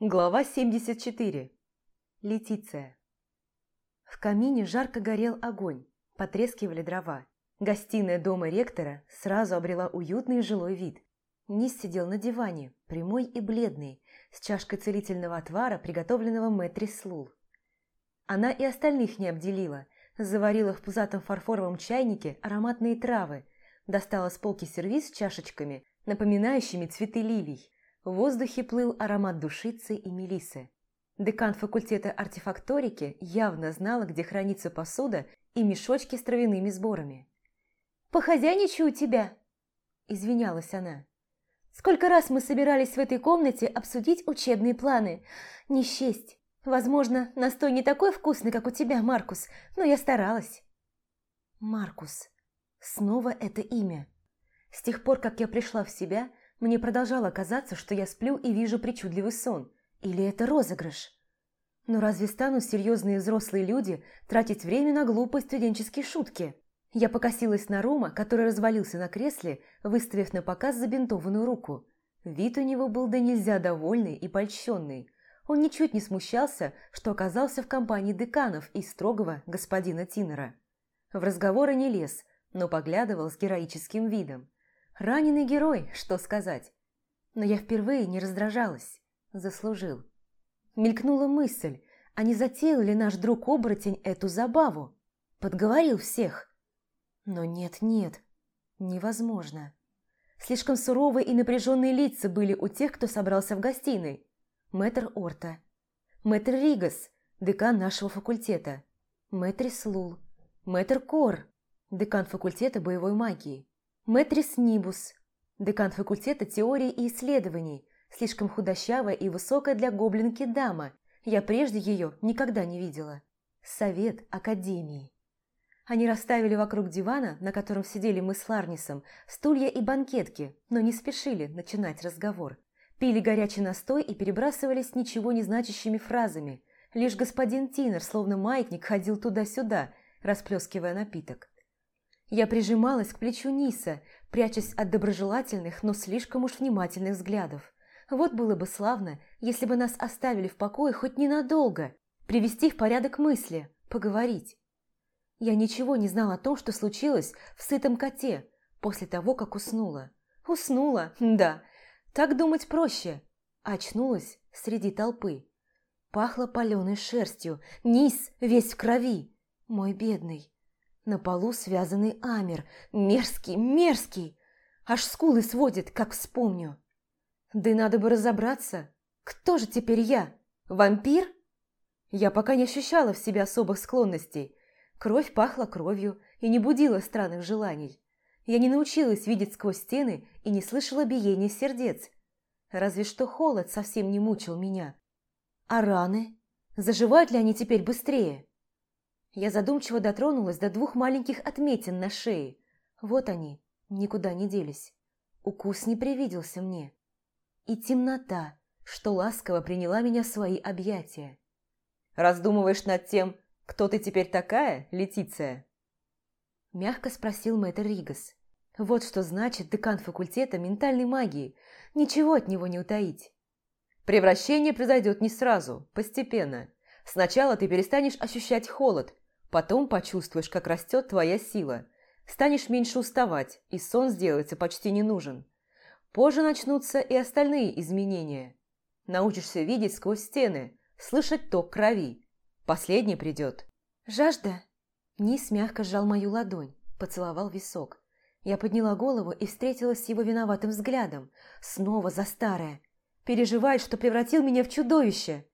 Глава 74. Летиция. В камине жарко горел огонь, потрескивали дрова. Гостиная дома ректора сразу обрела уютный жилой вид. Низ сидел на диване, прямой и бледный, с чашкой целительного отвара, приготовленного Мэтри Слул. Она и остальных не обделила, заварила в пузатом фарфоровом чайнике ароматные травы, достала с полки сервиз с чашечками, напоминающими цветы лилий. В воздухе плыл аромат душицы и мелисы. Декан факультета артефакторики явно знала, где хранится посуда и мешочки с травяными сборами. «Похозяйничаю у тебя!» – извинялась она. «Сколько раз мы собирались в этой комнате обсудить учебные планы. Не счесть. Возможно, настой не такой вкусный, как у тебя, Маркус, но я старалась». Маркус. Снова это имя. С тех пор, как я пришла в себя – мне продолжало казаться, что я сплю и вижу причудливый сон. Или это розыгрыш? Но разве станут серьезные взрослые люди тратить время на глупые студенческие шутки? Я покосилась на Рома, который развалился на кресле, выставив на показ забинтованную руку. Вид у него был да нельзя довольный и польщенный. Он ничуть не смущался, что оказался в компании деканов и строгого господина Тинера. В разговоры не лез, но поглядывал с героическим видом. Раненый герой, что сказать. Но я впервые не раздражалась. Заслужил. Мелькнула мысль, а не затеял ли наш друг-оборотень эту забаву? Подговорил всех. Но нет-нет, невозможно. Слишком суровые и напряженные лица были у тех, кто собрался в гостиной. Мэтр Орта, мэтр Ригас, декан нашего факультета, мэтр Слул, мэтр Кор, декан факультета боевой магии, Мэтрис Нибус, декан факультета теории и исследований, слишком худощавая и высокая для гоблинки дама, я прежде ее никогда не видела. Совет Академии. Они расставили вокруг дивана, на котором сидели мы с Ларнисом, стулья и банкетки, но не спешили начинать разговор. Пили горячий настой и перебрасывались ничего не значащими фразами. Лишь господин Тинер, словно маятник, ходил туда-сюда, расплескивая напиток. Я прижималась к плечу Ниса, прячась от доброжелательных, но слишком уж внимательных взглядов. Вот было бы славно, если бы нас оставили в покое хоть ненадолго, привести в порядок мысли, поговорить. Я ничего не знала о том, что случилось в сытом коте после того, как уснула. Уснула, да, так думать проще. Очнулась среди толпы. Пахло паленой шерстью, низ весь в крови. Мой бедный. На полу связанный Амер. Мерзкий, мерзкий. Аж скулы сводит, как вспомню. Да и надо бы разобраться. Кто же теперь я? Вампир? Я пока не ощущала в себе особых склонностей. Кровь пахла кровью и не будила странных желаний. Я не научилась видеть сквозь стены и не слышала биения сердец. Разве что холод совсем не мучил меня. А раны? Заживают ли они теперь быстрее? Я задумчиво дотронулась до двух маленьких отметин на шее. Вот они, никуда не делись. Укус не привиделся мне. И темнота, что ласково приняла меня в свои объятия. «Раздумываешь над тем, кто ты теперь такая, Летиция?» Мягко спросил мэтр Ригас. Вот что значит декан факультета ментальной магии. Ничего от него не утаить. Превращение произойдет не сразу, постепенно. Сначала ты перестанешь ощущать холод, Потом почувствуешь, как растет твоя сила. Станешь меньше уставать, и сон сделается почти не нужен. Позже начнутся и остальные изменения. Научишься видеть сквозь стены, слышать ток крови. Последний придет. «Жажда?» Низ мягко сжал мою ладонь, поцеловал висок. Я подняла голову и встретилась с его виноватым взглядом. Снова за старое. Переживает, что превратил меня в чудовище.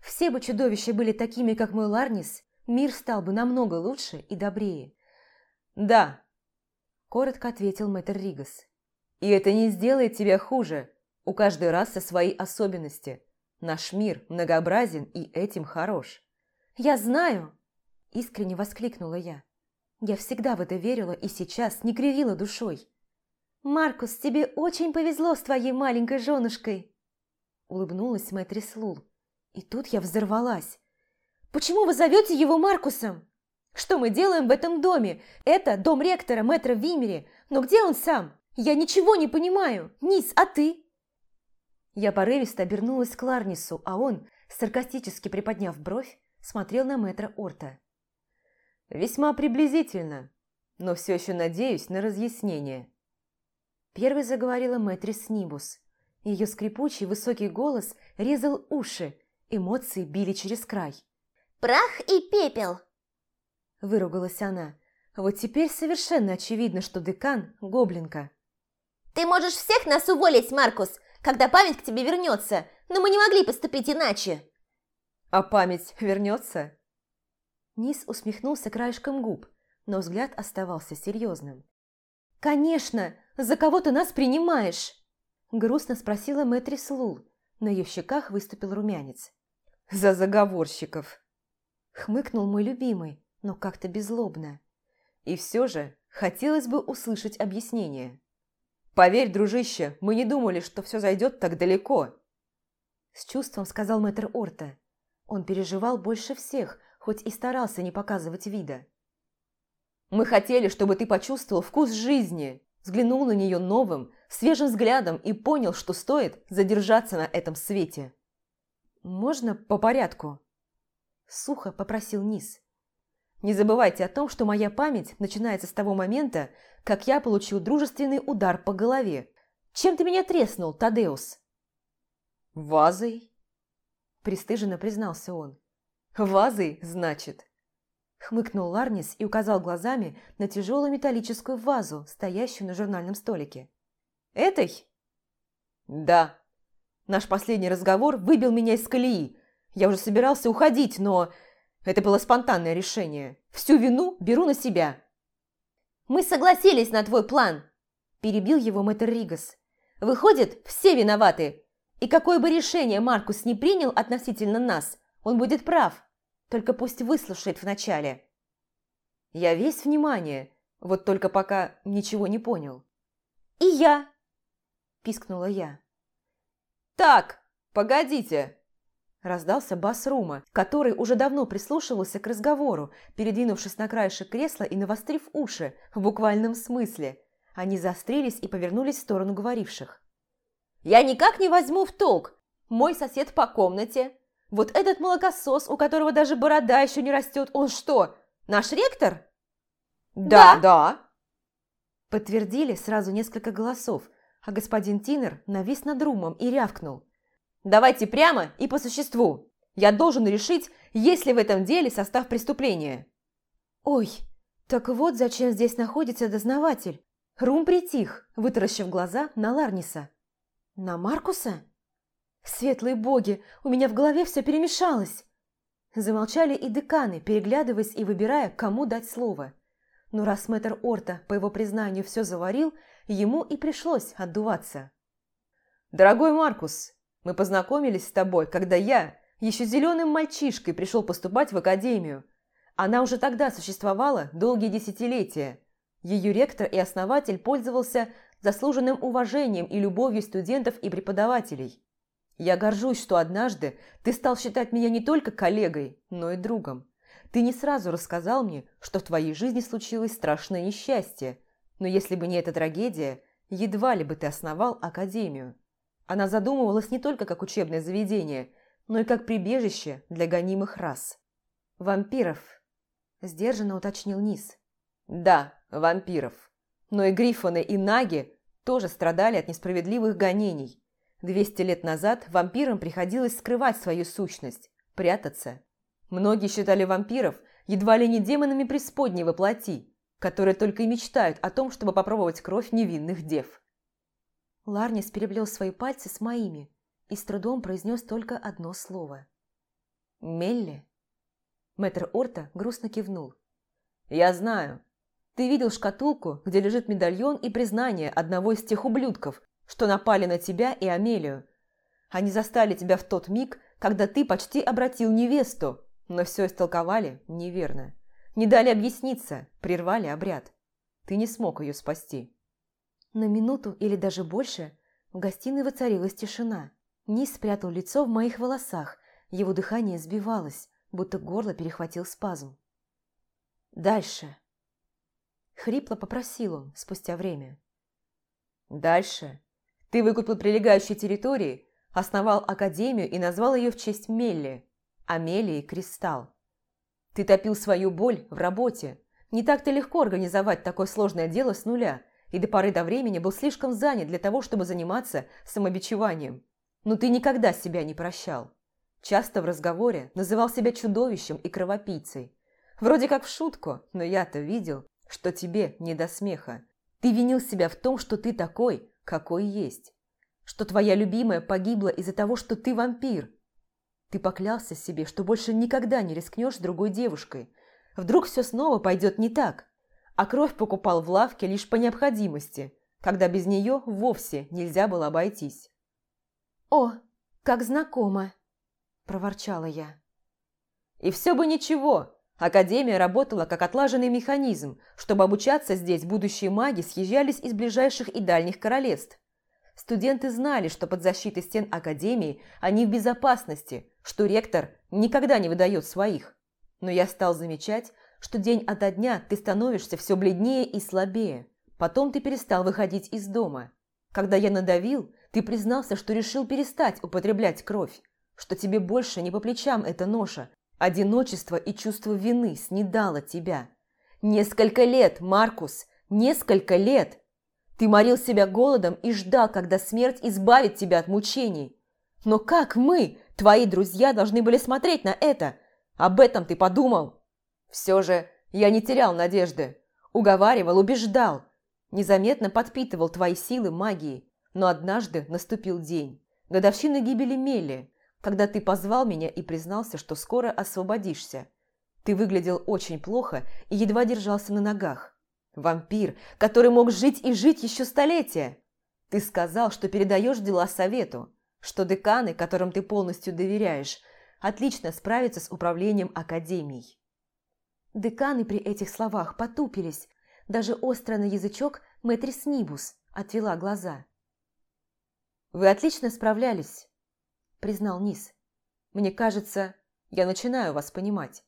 Все бы чудовища были такими, как мой Ларнис, мир стал бы намного лучше и добрее. «Да», – коротко ответил мэтр Ригас. «И это не сделает тебя хуже. У каждой расы свои особенности. Наш мир многообразен и этим хорош». «Я знаю!» – искренне воскликнула я. Я всегда в это верила и сейчас не кривила душой. «Маркус, тебе очень повезло с твоей маленькой женушкой!» Улыбнулась Мэтрис Лул. И тут я взорвалась. Почему вы зовете его Маркусом? Что мы делаем в этом доме? Это дом ректора, мэтра Вимери. Но где он сам? Я ничего не понимаю. Низ, а ты? Я порывисто обернулась к Ларнису, а он, саркастически приподняв бровь, смотрел на мэтра Орта. «Весьма приблизительно, но все еще надеюсь на разъяснение». Первой заговорила мэтрис Нибус. Ее скрипучий высокий голос резал уши, эмоции били через край. «Прах и пепел!» Выругалась она. Вот теперь совершенно очевидно, что декан – гоблинка. «Ты можешь всех нас уволить, Маркус, когда память к тебе вернется, но мы не могли поступить иначе!» «А память вернется?» Низ усмехнулся краешком губ, но взгляд оставался серьезным. «Конечно! За кого ты нас принимаешь?» Грустно спросила Мэтрис Лул. На ее щеках выступил румянец. «За заговорщиков!» Хмыкнул мой любимый, но как-то беззлобно. И все же хотелось бы услышать объяснение. «Поверь, дружище, мы не думали, что все зайдет так далеко!» С чувством сказал мэтр Орта. Он переживал больше всех, хоть и старался не показывать вида. «Мы хотели, чтобы ты почувствовал вкус жизни, взглянул на нее новым, свежим взглядом и понял, что стоит задержаться на этом свете». «Можно по порядку?» Сухо попросил Низ. «Не забывайте о том, что моя память начинается с того момента, как я получил дружественный удар по голове. Чем ты меня треснул, Тадеус?» «Вазой», – пристыженно признался он. «Вазой, значит?» Хмыкнул Ларнис и указал глазами на тяжелую металлическую вазу, стоящую на журнальном столике. «Этой?» «Да. Наш последний разговор выбил меня из колеи. Я уже собирался уходить, но это было спонтанное решение. Всю вину беру на себя». «Мы согласились на твой план!» – перебил его мэтр Ригас. «Выходит, все виноваты. И какое бы решение Маркус не принял относительно нас, он будет прав. Только пусть выслушает вначале». «Я весь внимание, вот только пока ничего не понял». «И я!» – пискнула я. «Так, погодите!» Раздался бас Рума, который уже давно прислушивался к разговору, передвинувшись на краешек кресла и навострив уши, в буквальном смысле. Они заострились и повернулись в сторону говоривших. «Я никак не возьму в толк! Мой сосед по комнате. Вот этот молокосос, у которого даже борода еще не растет, он что, наш ректор?» «Да, да!» Подтвердили сразу несколько голосов, а господин Тинер навис над Румом и рявкнул. Давайте прямо и по существу. Я должен решить, есть ли в этом деле состав преступления». «Ой, так вот зачем здесь находится дознаватель». Рум притих, вытаращив глаза на Ларниса. «На Маркуса?» «Светлые боги, у меня в голове все перемешалось!» Замолчали и деканы, переглядываясь и выбирая, кому дать слово. Но раз мэтр Орта, по его признанию, все заварил, ему и пришлось отдуваться. «Дорогой Маркус, мы познакомились с тобой, когда я, еще зеленым мальчишкой, пришел поступать в академию. Она уже тогда существовала долгие десятилетия. Ее ректор и основатель пользовался заслуженным уважением и любовью студентов и преподавателей. Я горжусь, что однажды ты стал считать меня не только коллегой, но и другом. Ты не сразу рассказал мне, что в твоей жизни случилось страшное несчастье, но если бы не эта трагедия, едва ли бы ты основал академию. Она задумывалась не только как учебное заведение, но и как прибежище для гонимых рас. «Вампиров», – сдержанно уточнил Низ. «Да, вампиров. Но и грифоны, и наги тоже страдали от несправедливых гонений. Двести лет назад вампирам приходилось скрывать свою сущность, прятаться. Многие считали вампиров едва ли не демонами преисподней воплоти, которые только и мечтают о том, чтобы попробовать кровь невинных дев. Ларнис переплел свои пальцы с моими и с трудом произнес только одно слово. «Мелли?» Мэтр Орта грустно кивнул. «Я знаю. Ты видел шкатулку, где лежит медальон и признание одного из тех ублюдков, что напали на тебя и Амелию. Они застали тебя в тот миг, когда ты почти обратил невесту, но все истолковали неверно. Не дали объясниться, прервали обряд. Ты не смог ее спасти. На минуту или даже больше в гостиной воцарилась тишина. Низ спрятал лицо в моих волосах, его дыхание сбивалось, будто горло перехватил спазм. «Дальше!» Хрипло попросил он спустя время. «Дальше. Ты выкупил прилегающие территории, Основал академию и назвал ее в честь Мелли, Амелии Кристалл. Ты топил свою боль в работе. Не так-то легко организовать такое сложное дело с нуля, и до поры до времени был слишком занят для того, чтобы заниматься самобичеванием. Но ты никогда себя не прощал. Часто в разговоре называл себя чудовищем и кровопийцей. Вроде как в шутку, но я-то видел, что тебе не до смеха. Ты винил себя в том, что ты такой, какой есть. Что твоя любимая погибла из-за того, что ты вампир. Ты поклялся себе, что больше никогда не рискнешь другой девушкой. Вдруг все снова пойдет не так. А кровь покупал в лавке лишь по необходимости, когда без нее вовсе нельзя было обойтись. «О, как знакомо!» – проворчала я. «И все бы ничего, Академия работала как отлаженный механизм. Чтобы обучаться здесь, будущие маги съезжались из ближайших и дальних королевств. Студенты знали, что под защитой стен Академии они в безопасности, что ректор никогда не выдает своих. Но я стал замечать, что день ото дня ты становишься все бледнее и слабее. Потом ты перестал выходить из дома. Когда я надавил, ты признался, что решил перестать употреблять кровь, что тебе больше не по плечам эта ноша, Одиночество и чувство вины снедало тебя. Несколько лет, Маркус, несколько лет. Ты морил себя голодом и ждал, когда смерть избавит тебя от мучений. Но как мы, твои друзья, должны были смотреть на это? Об этом ты подумал? Все же я не терял надежды. Уговаривал, убеждал. Незаметно подпитывал твои силы магии. Но однажды наступил день. Годовщина гибели Мели когда ты позвал меня и признался, что скоро освободишься. Ты выглядел очень плохо и едва держался на ногах. Вампир, который мог жить и жить еще столетия. Ты сказал, что передаешь дела совету, что деканы, которым ты полностью доверяешь, отлично справятся с управлением академией. Деканы при этих словах потупились. Даже остро на язычок Мэтрис Нибус отвела глаза. «Вы отлично справлялись», признал Низ. «Мне кажется, я начинаю вас понимать».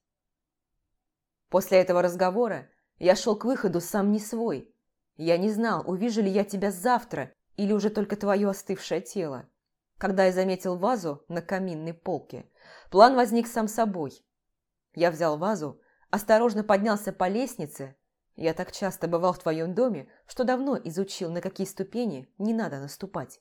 После этого разговора я шел к выходу сам не свой. Я не знал, увижу ли я тебя завтра или уже только твое остывшее тело. Когда я заметил вазу на каминной полке, план возник сам собой. Я взял вазу, осторожно поднялся по лестнице. Я так часто бывал в твоем доме, что давно изучил, на какие ступени не надо наступать.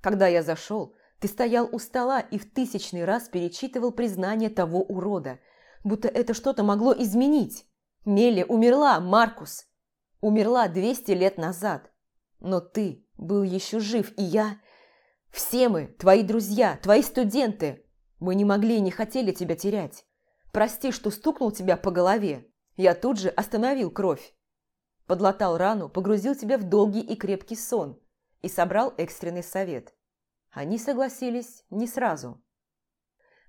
Когда я зашел, ты стоял у стола и в тысячный раз перечитывал признание того урода, будто это что-то могло изменить. Мелли умерла, Маркус. Умерла двести лет назад. Но ты был еще жив, и я... Все мы, твои друзья, твои студенты. Мы не могли и не хотели тебя терять. Прости, что стукнул тебя по голове. Я тут же остановил кровь. Подлатал рану, погрузил тебя в долгий и крепкий сон и собрал экстренный совет. Они согласились не сразу.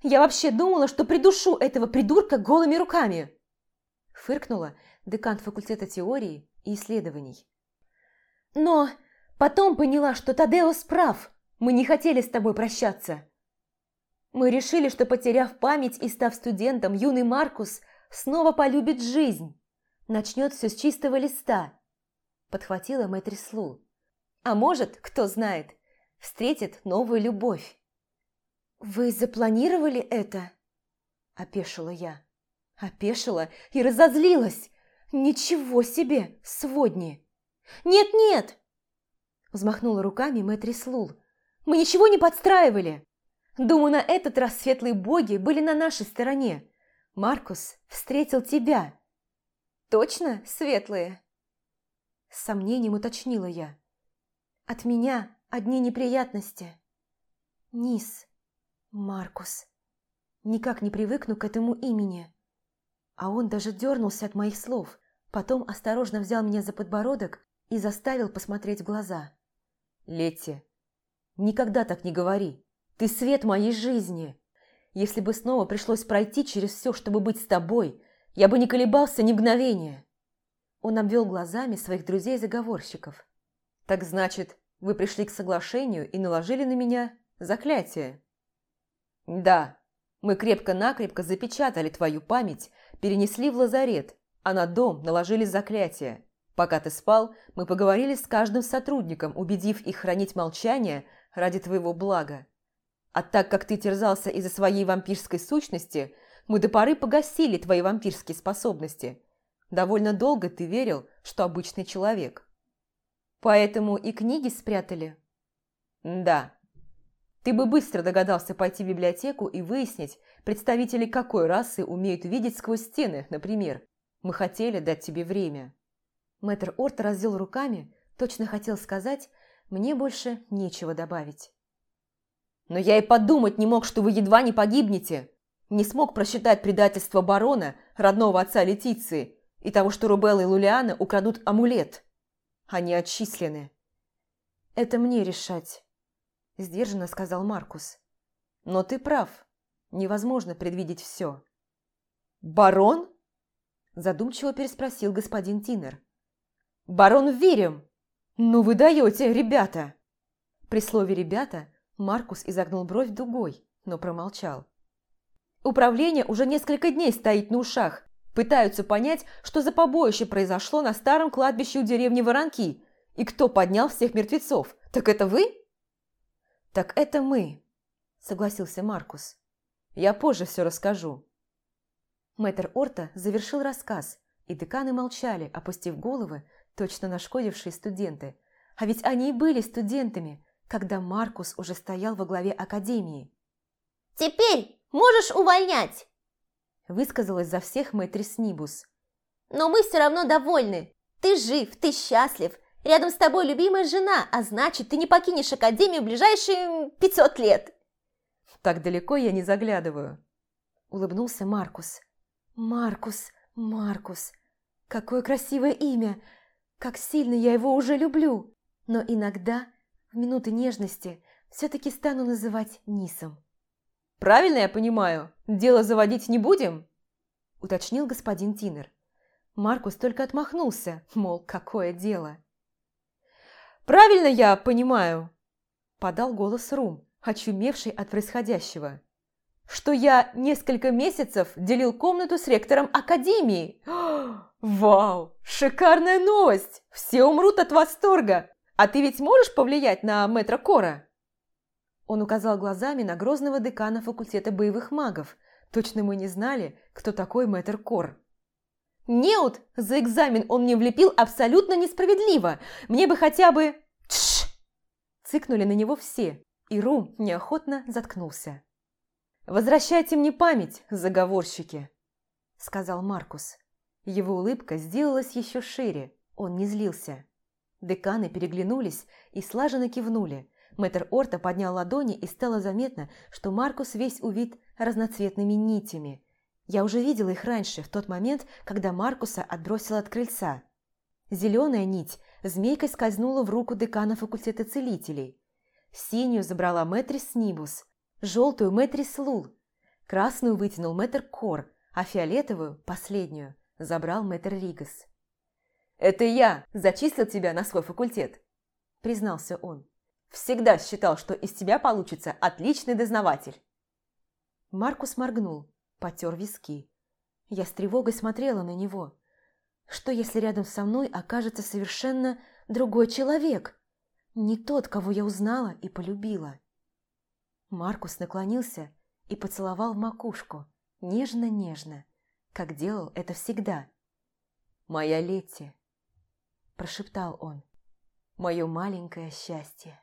«Я вообще думала, что придушу этого придурка голыми руками!» Фыркнула декан факультета теории и исследований. «Но потом поняла, что Тадеус прав. Мы не хотели с тобой прощаться. Мы решили, что, потеряв память и став студентом, юный Маркус снова полюбит жизнь. Начнет все с чистого листа», – подхватила Мэтрис Лу. «А может, кто знает, встретит новую любовь. «Вы запланировали это?» – опешила я. Опешила и разозлилась. «Ничего себе, сводни!» «Нет-нет!» – взмахнула руками Мэтрис Лул. «Мы ничего не подстраивали. Думаю, на этот раз светлые боги были на нашей стороне. Маркус встретил тебя». «Точно светлые?» С сомнением уточнила я. «От меня Одни неприятности. Низ. Маркус. Никак не привыкну к этому имени. А он даже дернулся от моих слов, потом осторожно взял меня за подбородок и заставил посмотреть в глаза. «Летти, никогда так не говори. Ты свет моей жизни. Если бы снова пришлось пройти через все, чтобы быть с тобой, я бы не колебался ни мгновения». Он обвел глазами своих друзей-заговорщиков. «Так значит, вы пришли к соглашению и наложили на меня заклятие. Да, мы крепко-накрепко запечатали твою память, перенесли в лазарет, а на дом наложили заклятие. Пока ты спал, мы поговорили с каждым сотрудником, убедив их хранить молчание ради твоего блага. А так как ты терзался из-за своей вампирской сущности, мы до поры погасили твои вампирские способности. Довольно долго ты верил, что обычный человек. Поэтому и книги спрятали? Да. Ты бы быстро догадался пойти в библиотеку и выяснить, представители какой расы умеют видеть сквозь стены, например. Мы хотели дать тебе время. Мэтр Орт развел руками, точно хотел сказать, мне больше нечего добавить. Но я и подумать не мог, что вы едва не погибнете. Не смог просчитать предательство барона, родного отца Летиции, и того, что Рубелла и Лулиана украдут амулет. Они отчислены. «Это мне решать», – сдержанно сказал Маркус. «Но ты прав. Невозможно предвидеть все». «Барон?» – задумчиво переспросил господин Тинер. «Барон Вирем! Ну вы даете, ребята!» При слове «ребята» Маркус изогнул бровь дугой, но промолчал. Управление уже несколько дней стоит на ушах. Пытаются понять, что за побоище произошло на старом кладбище у деревни Воронки. И кто поднял всех мертвецов? Так это вы? Так это мы, согласился Маркус. Я позже все расскажу. Мэтр Орта завершил рассказ, и деканы молчали, опустив головы, точно нашкодившие студенты. А ведь они и были студентами, когда Маркус уже стоял во главе академии. «Теперь можешь увольнять!» Высказалась за всех Мэтрис Нибус. «Но мы все равно довольны. Ты жив, ты счастлив. Рядом с тобой любимая жена, а значит, ты не покинешь академию в ближайшие пятьсот лет!» «Так далеко я не заглядываю», – улыбнулся Маркус. «Маркус, Маркус, какое красивое имя! Как сильно я его уже люблю! Но иногда в минуты нежности все-таки стану называть Нисом. «Правильно я понимаю? Дело заводить не будем?» – уточнил господин Тинер. Маркус только отмахнулся, мол, какое дело. «Правильно я понимаю?» – подал голос Рум, очумевший от происходящего. «Что я несколько месяцев делил комнату с ректором Академии? Вау! Шикарная новость! Все умрут от восторга! «А ты ведь можешь повлиять на мэтра Кора?» Он указал глазами на грозного декана факультета боевых магов. Точно мы не знали, кто такой мэтр Кор. «Неут, за экзамен он мне влепил абсолютно несправедливо. Мне бы хотя бы...» Тш! Цыкнули на него все, и Рум неохотно заткнулся. «Возвращайте мне память, заговорщики», — сказал Маркус. Его улыбка сделалась еще шире, он не злился. Деканы переглянулись и слаженно кивнули. Мэтр Орта поднял ладони, и стало заметно, что Маркус весь увит разноцветными нитями. Я уже видела их раньше, в тот момент, когда Маркуса отбросил от крыльца. Зеленая нить змейкой скользнула в руку декана факультета целителей. Синюю забрала Мэтрис Нибус, желтую Мэтрис Лул, красную вытянул Мэтр Кор, а фиолетовую, последнюю, забрал Мэтр Ригас. «Это я зачислил тебя на свой факультет», – признался он. «Всегда считал, что из тебя получится отличный дознаватель». Маркус моргнул, потер виски. Я с тревогой смотрела на него. Что, если рядом со мной окажется совершенно другой человек? Не тот, кого я узнала и полюбила. Маркус наклонился и поцеловал макушку, нежно-нежно, как делал это всегда. «Моя Летти!» Прошептал он. «Мое маленькое счастье».